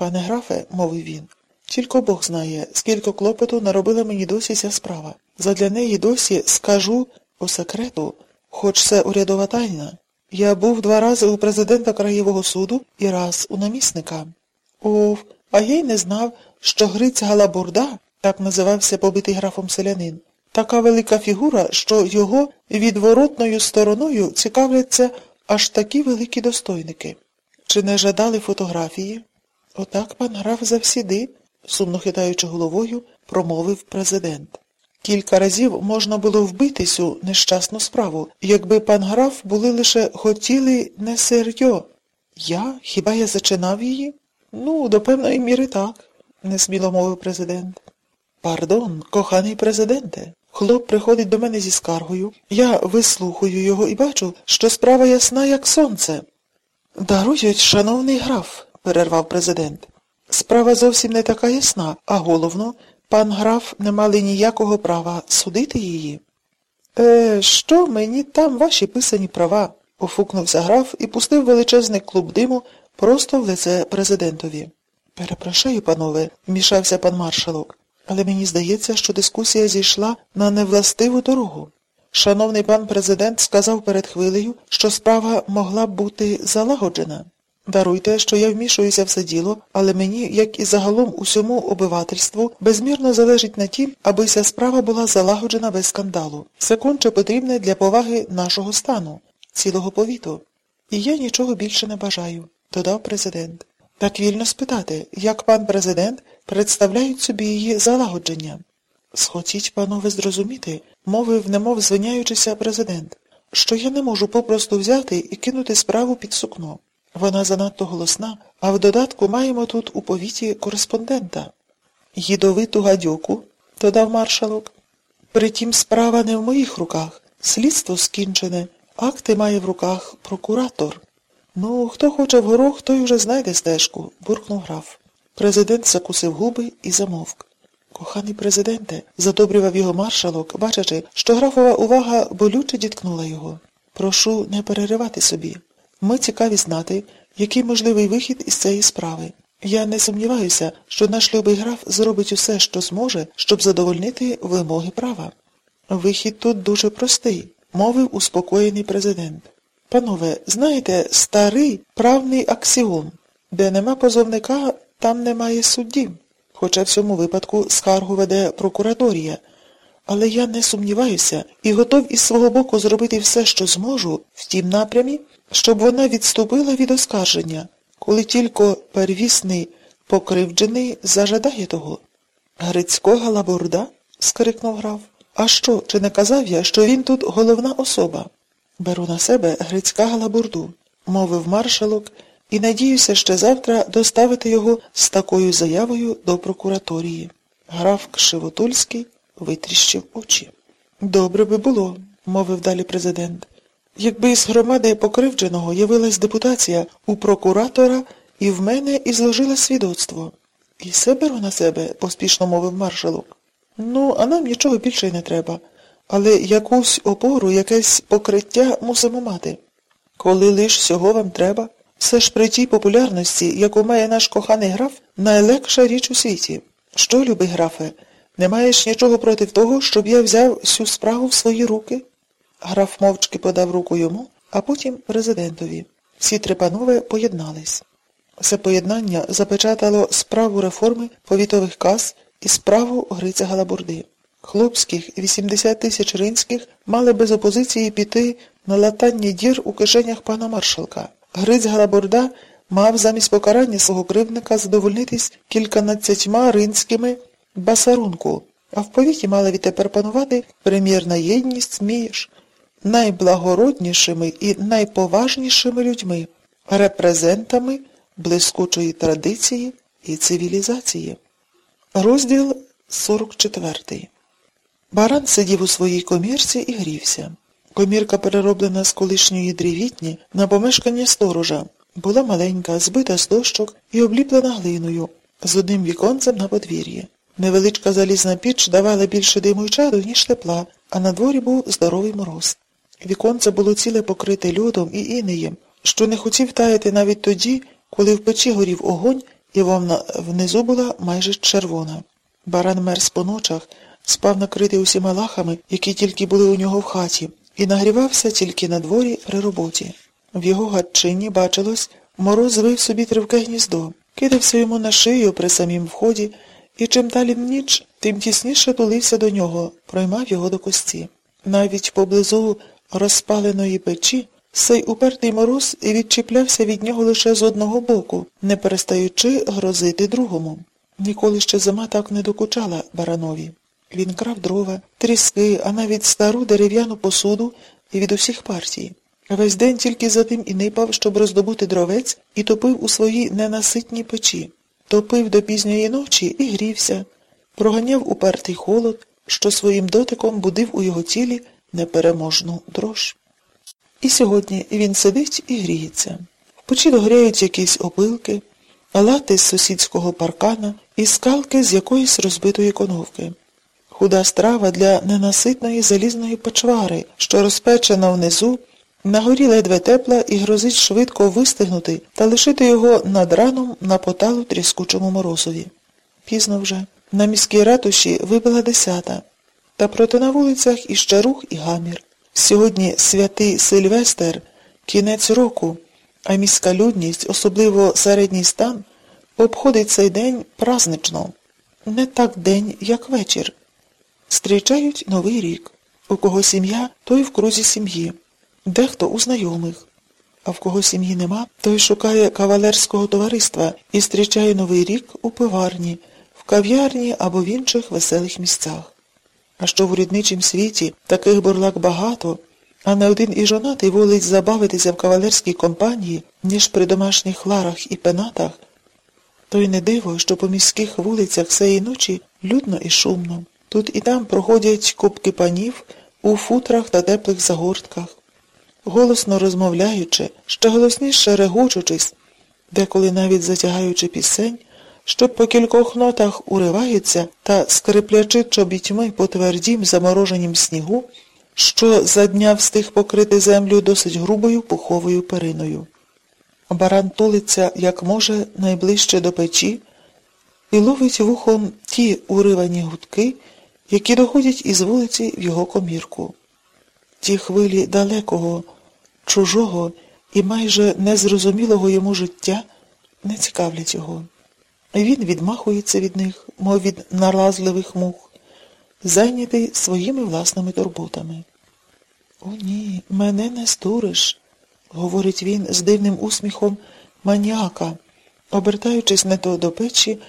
Пане графе, мовив він, тільки Бог знає, скільки клопоту наробила мені досі ця справа. Задля неї досі скажу по секрету, хоч це урядова тайна. Я був два рази у президента Краєвого суду і раз у намісника. Ов, а я й не знав, що Гриць Галабурда, так називався побитий графом селянин, така велика фігура, що його відворотною стороною цікавляться аж такі великі достойники. Чи не жадали фотографії? Отак пан граф завсіди, сумно хитаючи головою, промовив президент. Кілька разів можна було вбити цю нещасну справу, якби пан граф були лише хотіли не серйо. Я? Хіба я зачинав її? Ну, до певної міри так, несміло мовив президент. Пардон, коханий президенте. Хлоп приходить до мене зі скаргою. Я вислухаю його і бачу, що справа ясна, як сонце. Дарують, шановний граф, перервав президент. Справа зовсім не така ясна, а головно, пан граф не мали ніякого права судити її. Е, що мені там ваші писані права? офукнувся граф і пустив величезний клуб диму просто в лице президентові. Перепрошую, панове, вмішався пан маршалок, але мені здається, що дискусія зійшла на невластиву дорогу. Шановний пан президент сказав перед хвилею, що справа могла б бути залагоджена. Даруйте, що я вмішуюся в це діло, але мені, як і загалом усьому обивательству, безмірно залежить на тім, аби ця справа була залагоджена без скандалу. Це конче потрібне для поваги нашого стану, цілого повіту. І я нічого більше не бажаю, додав президент. Так вільно спитати, як пан президент представляють собі її залагодження. Схотіть, панове, зрозуміти, мовив, немов звиняючися президент, що я не можу попросту взяти і кинути справу під сукно. Вона занадто голосна, а в додатку маємо тут у повіті кореспондента. Їдовиту гадюку, додав маршалок. Притім справа не в моїх руках. Слідство скінчене, акти має в руках прокуратор. Ну, хто хоче в горох, той уже знайде стежку, буркнув граф. Президент закусив губи і замовк. Коханий президенте, задобрював його маршалок, бачачи, що графова увага болюче діткнула його. Прошу не переривати собі. Ми цікаві знати, який можливий вихід із цієї справи. Я не сумніваюся, що наш любий граф зробить усе, що зможе, щоб задовольнити вимоги права. Вихід тут дуже простий, мовив успокоєний президент. Панове, знаєте, старий правний аксіом, де нема позовника, там немає судді. Хоча в цьому випадку скаргу веде прокураторія. Але я не сумніваюся і готов із свого боку зробити все, що зможу, в тім напрямі, щоб вона відступила від оскарження, коли тільки первісний покривджений зажадає того. Грицько Галабурда? скрикнув граф. А що, чи не казав я, що він тут головна особа? Беру на себе Грицька Галабурду, мовив маршалок, і надіюся ще завтра доставити його з такою заявою до прокураторії. Граф Кшивотульський витріщив очі. Добре би було, мовив далі президент. Якби з громади покривдженого явилась депутація у прокуратора і в мене і зложила свідоцтво. І все беру на себе, поспішно мовив маршалок. Ну, а нам нічого більше й не треба. Але якусь опору, якесь покриття мусимо мати. Коли лиш всього вам треба, все ж при тій популярності, яку має наш коханий граф, найлегша річ у світі. Що, любий графе, не маєш нічого проти того, щоб я взяв всю справу в свої руки? Граф мовчки подав руку йому, а потім президентові. Всі три панове поєднались. Це поєднання запечатало справу реформи повітових кас і справу Гриця Галабурди. Хлопських 80 тисяч ринських мали без опозиції піти на латання дір у кишенях пана маршалка. Гриць Галабурда мав замість покарання свого кривдника задовольнитись кільканадцятьма ринськими басарунку, а в повіті мала відтепер панувати прем'єрна єдність між найблагороднішими і найповажнішими людьми, репрезентами блискучої традиції і цивілізації. Розділ 44 Баран сидів у своїй комірці і грівся. Комірка, перероблена з колишньої дрівітні на помешкання сторожа, була маленька, збита з дощок і обліплена глиною, з одним віконцем на подвір'ї. Невеличка залізна піч давала більше диму й чаду, ніж тепла, а на дворі був здоровий мороз. Віконце було ціле покрите льодом і інеєм, що не хотів таяти навіть тоді, коли в печі горів огонь і вона внизу була майже червона. Баран мерз по ночах, спав накритий усіма лахами, які тільки були у нього в хаті, і нагрівався тільки на дворі при роботі. В його гадчині бачилось, мороз звив собі тривке гніздо, кидався йому на шию при самім вході, і чим далі в ніч, тим тісніше тулився до нього, проймав його до кості. Навіть поблизу розпаленої печі сей упертий мороз відчіплявся від нього лише з одного боку, не перестаючи грозити другому. Ніколи ще зима так не докучала баранові. Він крав дрова, тріски, а навіть стару дерев'яну посуду від усіх партій. Весь день тільки за тим і нипав, щоб роздобути дровець, і топив у своїй ненаситній печі. Топив до пізньої ночі і грівся, проганяв упертий холод, що своїм дотиком будив у його тілі непереможну дрож. І сьогодні він сидить і гріється. В печі догряють якісь опилки, лати з сусідського паркана і скалки з якоїсь розбитої коновки. Худа страва для ненаситної залізної печвари, що розпечена внизу, на горі ледве тепла і грозить швидко вистигнути та лишити його над раном на поталу тріскучому морозові. Пізно вже. На міській ратуші вибила десята, та проти на вулицях іще рух і гамір. Сьогодні святий Сильвестр, кінець року, а міська людність, особливо середній стан, обходить цей день празнично. Не так день, як вечір. Зустрічають новий рік. У кого сім'я, той в крузі сім'ї, дехто у знайомих. А в кого сім'ї нема, той шукає кавалерського товариства і зустрічає новий рік у пиварні, в кав'ярні або в інших веселих місцях. А що в урядничім світі таких бурлак багато, а не один і жонатий волить забавитися в кавалерській компанії, ніж при домашніх ларах і пенатах, то й не диво, що по міських вулицях сеї ночі людно і шумно. Тут і там проходять кубки панів у футрах та теплих загортках, голосно розмовляючи, ще голосніше регочучись, деколи навіть затягаючи пісень, що по кількох нотах уриваються та скриплячи чобітьми по твердім замороженім снігу, що за дня встиг покрити землю досить грубою пуховою периною. Баран тулиться, як може, найближче до печі, і ловить вухом ті уривані гудки, які доходять із вулиці в його комірку. Ті хвилі далекого, чужого і майже незрозумілого йому життя не цікавлять його. Він відмахується від них, мов від наразливих мух, зайнятий своїми власними турботами. О, ні, мене не стуриш, говорить він з дивним усміхом маніака, обертаючись не то до печі,